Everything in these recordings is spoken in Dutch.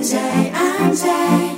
anzai, anzai.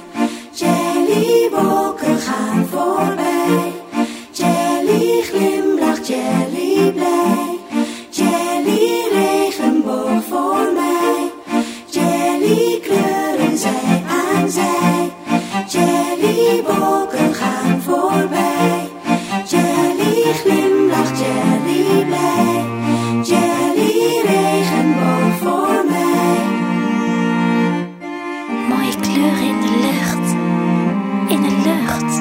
kleuren in de lucht, in de lucht.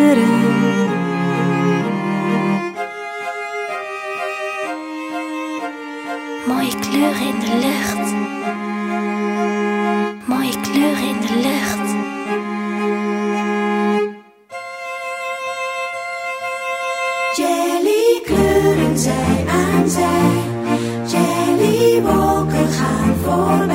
Mooie kleuren in de lucht. Mooie kleuren in de lucht. Jelly kleuren zij aan zij. Jelly wolken gaan voor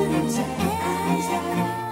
Angel, angel.